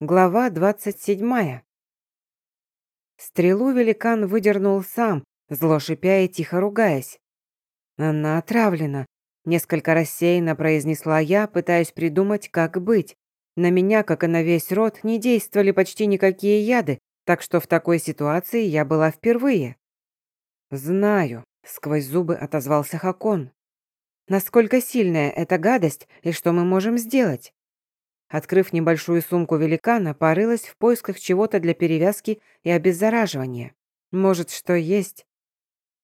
Глава 27. Стрелу великан выдернул сам, зло шипя и тихо ругаясь. «Она отравлена», — несколько рассеянно произнесла я, пытаясь придумать, как быть. На меня, как и на весь род, не действовали почти никакие яды, так что в такой ситуации я была впервые. «Знаю», — сквозь зубы отозвался Хакон. «Насколько сильная эта гадость и что мы можем сделать?» Открыв небольшую сумку великана, порылась в поисках чего-то для перевязки и обеззараживания. Может, что есть?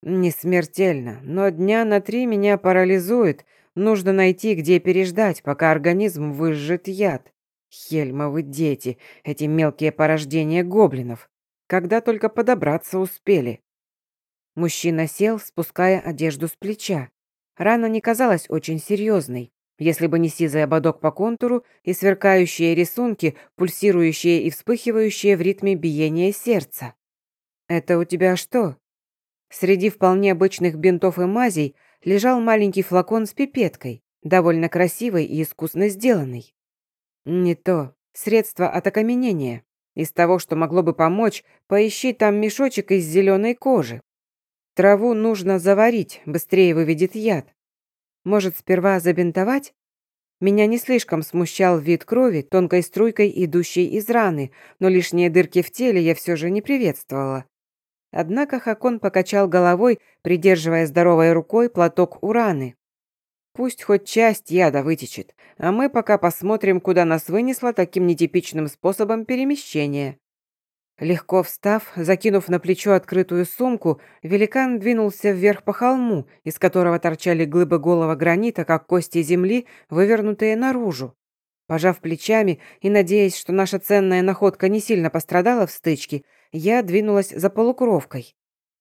Не смертельно, но дня на три меня парализует. Нужно найти, где переждать, пока организм выжжет яд. Хельмовы дети, эти мелкие порождения гоблинов. Когда только подобраться успели. Мужчина сел, спуская одежду с плеча. Рана не казалась очень серьезной если бы не сизый ободок по контуру и сверкающие рисунки, пульсирующие и вспыхивающие в ритме биения сердца. «Это у тебя что?» Среди вполне обычных бинтов и мазей лежал маленький флакон с пипеткой, довольно красивый и искусно сделанный. «Не то. Средство от окаменения. Из того, что могло бы помочь, поищи там мешочек из зеленой кожи. Траву нужно заварить, быстрее выведет яд. Может, сперва забинтовать? Меня не слишком смущал вид крови, тонкой струйкой, идущей из раны, но лишние дырки в теле я все же не приветствовала. Однако Хакон покачал головой, придерживая здоровой рукой платок у раны. Пусть хоть часть яда вытечет, а мы пока посмотрим, куда нас вынесло таким нетипичным способом перемещения. Легко встав, закинув на плечо открытую сумку, великан двинулся вверх по холму, из которого торчали глыбы голого гранита, как кости земли, вывернутые наружу. Пожав плечами и надеясь, что наша ценная находка не сильно пострадала в стычке, я двинулась за полукровкой.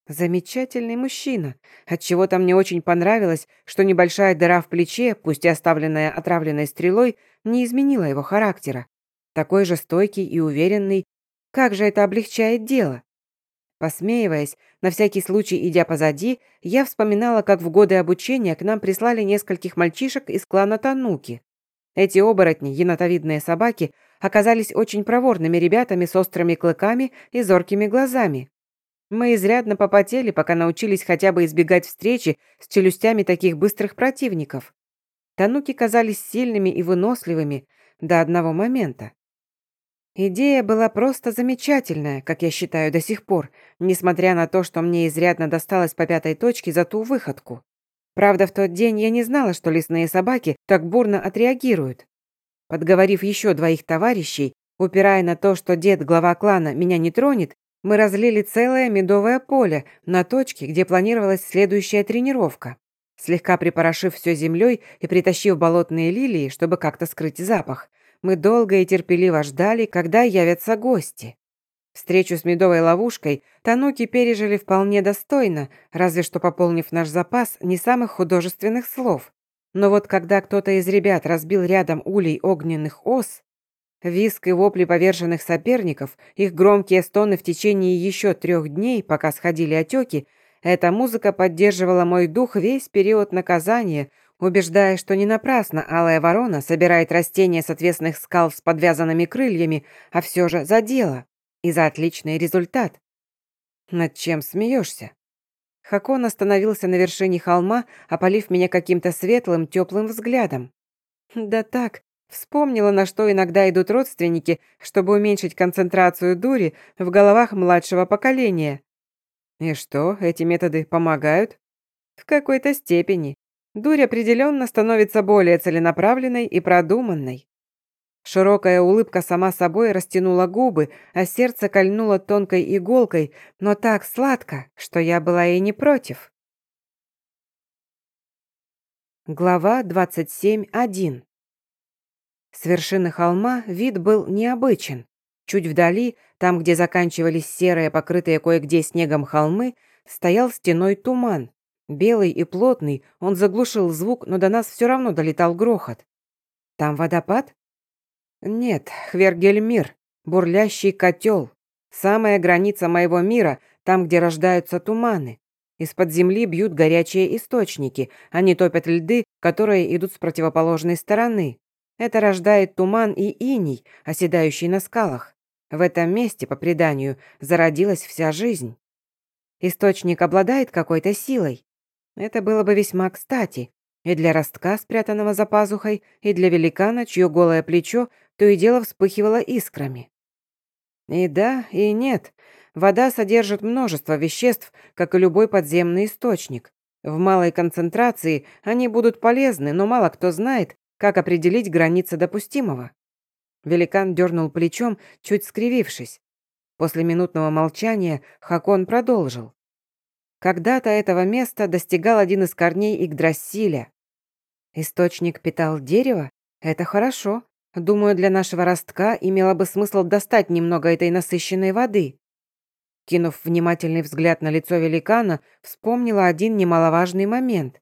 Замечательный мужчина. Отчего-то мне очень понравилось, что небольшая дыра в плече, пусть и оставленная отравленной стрелой, не изменила его характера. Такой же стойкий и уверенный, как же это облегчает дело? Посмеиваясь, на всякий случай идя позади, я вспоминала, как в годы обучения к нам прислали нескольких мальчишек из клана Тануки. Эти оборотни, енотовидные собаки, оказались очень проворными ребятами с острыми клыками и зоркими глазами. Мы изрядно попотели, пока научились хотя бы избегать встречи с челюстями таких быстрых противников. Тануки казались сильными и выносливыми до одного момента. Идея была просто замечательная, как я считаю до сих пор, несмотря на то, что мне изрядно досталось по пятой точке за ту выходку. Правда, в тот день я не знала, что лесные собаки так бурно отреагируют. Подговорив еще двоих товарищей, упирая на то, что дед, глава клана, меня не тронет, мы разлили целое медовое поле на точке, где планировалась следующая тренировка. Слегка припорошив все землей и притащив болотные лилии, чтобы как-то скрыть запах – мы долго и терпеливо ждали, когда явятся гости. Встречу с медовой ловушкой тануки пережили вполне достойно, разве что пополнив наш запас не самых художественных слов. Но вот когда кто-то из ребят разбил рядом улей огненных ос, виск и вопли поверженных соперников, их громкие стоны в течение еще трех дней, пока сходили отеки, эта музыка поддерживала мой дух весь период наказания, убеждая, что не напрасно алая ворона собирает растения с отвесных скал с подвязанными крыльями, а все же за дело и за отличный результат. Над чем смеешься? Хакон остановился на вершине холма, опалив меня каким-то светлым, теплым взглядом. Да так, вспомнила, на что иногда идут родственники, чтобы уменьшить концентрацию дури в головах младшего поколения. И что, эти методы помогают? В какой-то степени. Дурь определенно становится более целенаправленной и продуманной. Широкая улыбка сама собой растянула губы, а сердце кольнуло тонкой иголкой, но так сладко, что я была и не против. Глава 27.1 С вершины холма вид был необычен. Чуть вдали, там, где заканчивались серые, покрытые кое-где снегом холмы, стоял стеной туман, Белый и плотный, он заглушил звук, но до нас все равно долетал грохот. «Там водопад?» «Нет, Хвергельмир, бурлящий котел. Самая граница моего мира, там, где рождаются туманы. Из-под земли бьют горячие источники, они топят льды, которые идут с противоположной стороны. Это рождает туман и иней, оседающий на скалах. В этом месте, по преданию, зародилась вся жизнь. Источник обладает какой-то силой. Это было бы весьма кстати. И для ростка, спрятанного за пазухой, и для великана, чье голое плечо то и дело вспыхивало искрами. И да, и нет. Вода содержит множество веществ, как и любой подземный источник. В малой концентрации они будут полезны, но мало кто знает, как определить границы допустимого. Великан дернул плечом, чуть скривившись. После минутного молчания Хакон продолжил. Когда-то этого места достигал один из корней Игдрасиля. Источник питал дерево? Это хорошо. Думаю, для нашего ростка имело бы смысл достать немного этой насыщенной воды. Кинув внимательный взгляд на лицо великана, вспомнила один немаловажный момент.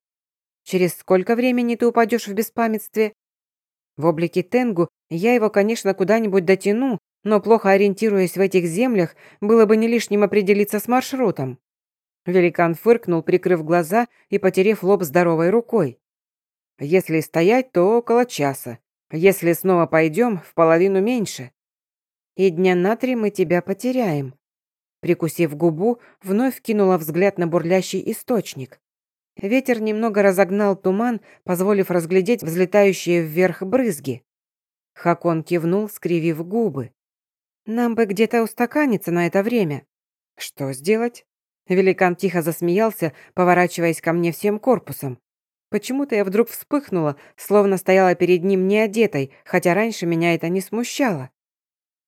«Через сколько времени ты упадешь в беспамятстве?» В облике Тенгу я его, конечно, куда-нибудь дотяну, но плохо ориентируясь в этих землях, было бы не лишним определиться с маршрутом. Великан фыркнул, прикрыв глаза и потерев лоб здоровой рукой. «Если стоять, то около часа. Если снова пойдем, в половину меньше. И дня на три мы тебя потеряем». Прикусив губу, вновь кинула взгляд на бурлящий источник. Ветер немного разогнал туман, позволив разглядеть взлетающие вверх брызги. Хакон кивнул, скривив губы. «Нам бы где-то устаканиться на это время». «Что сделать?» Великан тихо засмеялся, поворачиваясь ко мне всем корпусом. Почему-то я вдруг вспыхнула, словно стояла перед ним не одетой, хотя раньше меня это не смущало.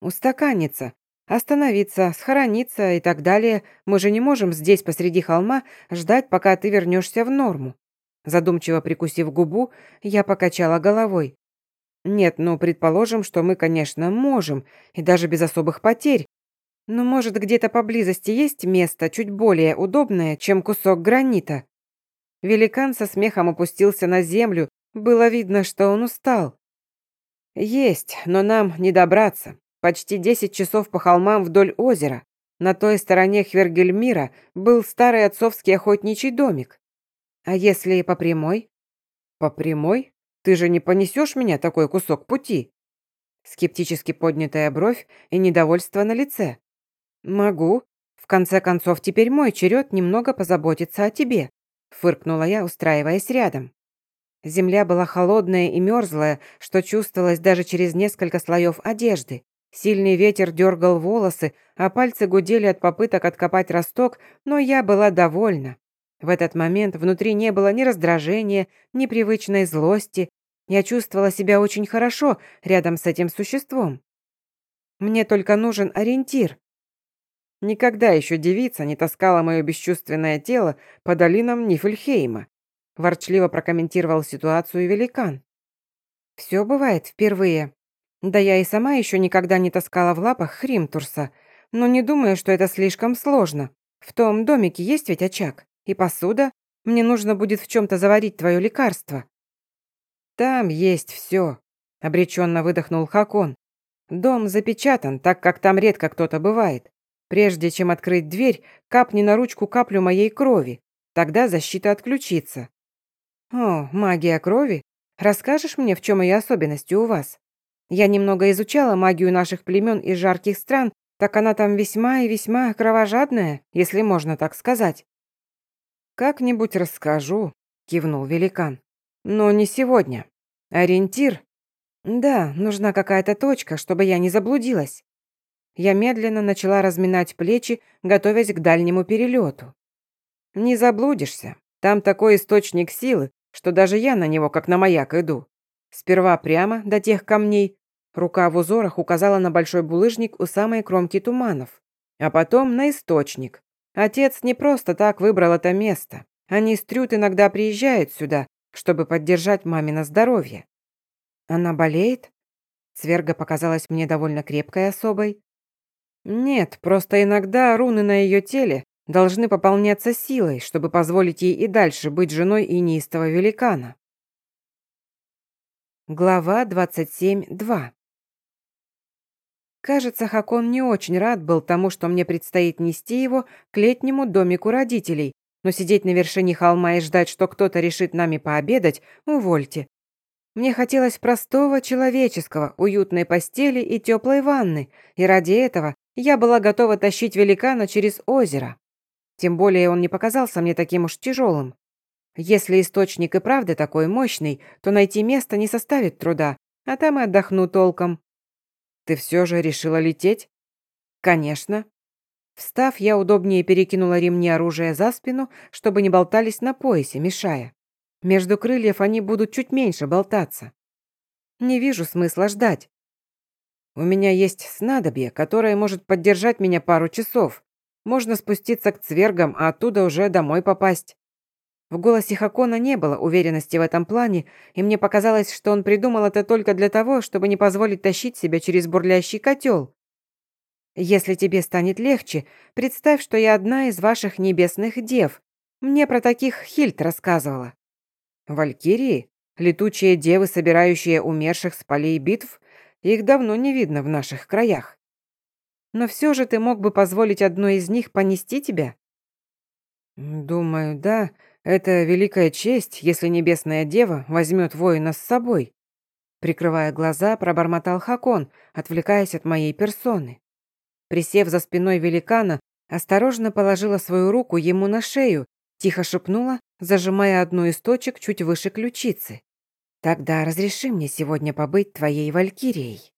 «Устаканиться. Остановиться, схорониться и так далее. Мы же не можем здесь посреди холма ждать, пока ты вернешься в норму». Задумчиво прикусив губу, я покачала головой. «Нет, ну, предположим, что мы, конечно, можем, и даже без особых потерь. Но, может, где-то поблизости есть место чуть более удобное, чем кусок гранита?» Великан со смехом опустился на землю, было видно, что он устал. «Есть, но нам не добраться. Почти десять часов по холмам вдоль озера. На той стороне Хвергельмира был старый отцовский охотничий домик. А если по прямой? По прямой? Ты же не понесешь меня такой кусок пути? Скептически поднятая бровь и недовольство на лице. Могу. В конце концов, теперь мой черед немного позаботиться о тебе. Фыркнула я, устраиваясь рядом. Земля была холодная и мерзлая, что чувствовалось даже через несколько слоев одежды. Сильный ветер дергал волосы, а пальцы гудели от попыток откопать росток, но я была довольна. В этот момент внутри не было ни раздражения, ни привычной злости. Я чувствовала себя очень хорошо рядом с этим существом. Мне только нужен ориентир. Никогда еще девица не таскала мое бесчувственное тело по долинам Нифельхейма. Ворчливо прокомментировал ситуацию великан. Все бывает впервые. Да я и сама еще никогда не таскала в лапах Хримтурса, но не думаю, что это слишком сложно. В том домике есть ведь очаг и посуда. Мне нужно будет в чем-то заварить твое лекарство. Там есть все, обреченно выдохнул Хакон. Дом запечатан, так как там редко кто-то бывает. Прежде чем открыть дверь, капни на ручку каплю моей крови. Тогда защита отключится. О, магия крови? Расскажешь мне, в чем ее особенности у вас? Я немного изучала магию наших племен из жарких стран, так она там весьма и весьма кровожадная, если можно так сказать». «Как-нибудь расскажу», — кивнул великан. «Но не сегодня. Ориентир?» «Да, нужна какая-то точка, чтобы я не заблудилась». Я медленно начала разминать плечи, готовясь к дальнему перелету. «Не заблудишься. Там такой источник силы, что даже я на него как на маяк иду. Сперва прямо до тех камней, Рука в узорах указала на большой булыжник у самой кромки туманов. А потом на источник. Отец не просто так выбрал это место. Они с Трют иногда приезжают сюда, чтобы поддержать мамино здоровье. Она болеет? Цверга показалась мне довольно крепкой особой. Нет, просто иногда руны на ее теле должны пополняться силой, чтобы позволить ей и дальше быть женой инистого великана. Глава 27.2 Кажется, Хакон не очень рад был тому, что мне предстоит нести его к летнему домику родителей, но сидеть на вершине холма и ждать, что кто-то решит нами пообедать, увольте. Мне хотелось простого человеческого, уютной постели и теплой ванны, и ради этого я была готова тащить великана через озеро. Тем более он не показался мне таким уж тяжелым. Если источник и правда такой мощный, то найти место не составит труда, а там и отдохну толком. Ты все же решила лететь? Конечно. Встав, я удобнее перекинула ремни оружия за спину, чтобы не болтались на поясе, мешая. Между крыльев они будут чуть меньше болтаться. Не вижу смысла ждать. У меня есть снадобье, которое может поддержать меня пару часов. Можно спуститься к цвергам, а оттуда уже домой попасть. В голосе Хакона не было уверенности в этом плане, и мне показалось, что он придумал это только для того, чтобы не позволить тащить себя через бурлящий котел. Если тебе станет легче, представь, что я одна из ваших небесных дев. Мне про таких Хильд рассказывала. Валькирии? Летучие девы, собирающие умерших с полей битв? Их давно не видно в наших краях. Но все же ты мог бы позволить одной из них понести тебя? Думаю, да. Это великая честь, если небесная дева возьмет воина с собой. Прикрывая глаза, пробормотал Хакон, отвлекаясь от моей персоны. Присев за спиной великана, осторожно положила свою руку ему на шею, тихо шепнула, зажимая одну из точек чуть выше ключицы. «Тогда разреши мне сегодня побыть твоей валькирией».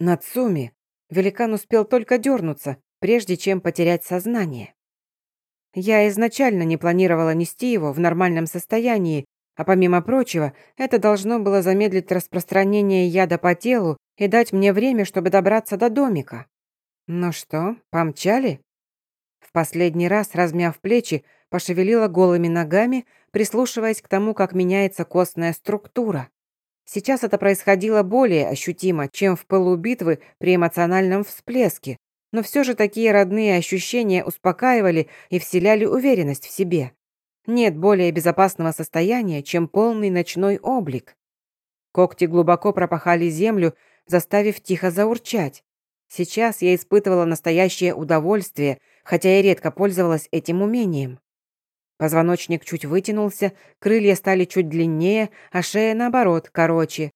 Нацуми. Великан успел только дернуться, прежде чем потерять сознание. Я изначально не планировала нести его в нормальном состоянии, а помимо прочего, это должно было замедлить распространение яда по телу и дать мне время, чтобы добраться до домика. Ну что, помчали? В последний раз, размяв плечи, пошевелила голыми ногами, прислушиваясь к тому, как меняется костная структура. Сейчас это происходило более ощутимо, чем в пылу битвы при эмоциональном всплеске, но все же такие родные ощущения успокаивали и вселяли уверенность в себе. Нет более безопасного состояния, чем полный ночной облик. Когти глубоко пропахали землю, заставив тихо заурчать. Сейчас я испытывала настоящее удовольствие, хотя и редко пользовалась этим умением. Позвоночник чуть вытянулся, крылья стали чуть длиннее, а шея, наоборот, короче.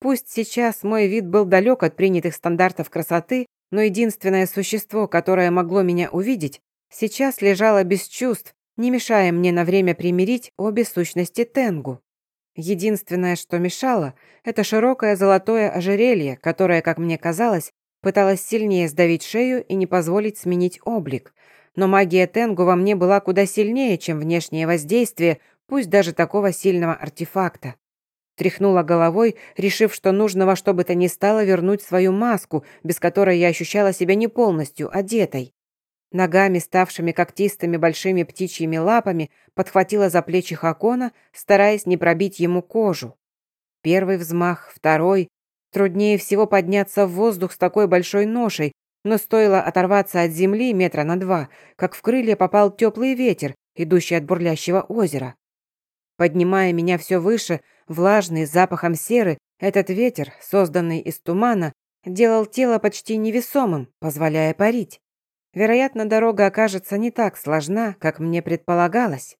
Пусть сейчас мой вид был далек от принятых стандартов красоты, но единственное существо, которое могло меня увидеть, сейчас лежало без чувств, не мешая мне на время примирить обе сущности Тенгу. Единственное, что мешало, это широкое золотое ожерелье, которое, как мне казалось, пыталось сильнее сдавить шею и не позволить сменить облик. Но магия Тенгу во мне была куда сильнее, чем внешнее воздействие, пусть даже такого сильного артефакта. Тряхнула головой, решив, что нужно во что бы то ни стало вернуть свою маску, без которой я ощущала себя не полностью одетой. Ногами, ставшими когтистыми большими птичьими лапами, подхватила за плечи Хакона, стараясь не пробить ему кожу. Первый взмах, второй. Труднее всего подняться в воздух с такой большой ношей, но стоило оторваться от земли метра на два, как в крылья попал теплый ветер, идущий от бурлящего озера. Поднимая меня все выше, влажный, с запахом серы, этот ветер, созданный из тумана, делал тело почти невесомым, позволяя парить. Вероятно, дорога окажется не так сложна, как мне предполагалось.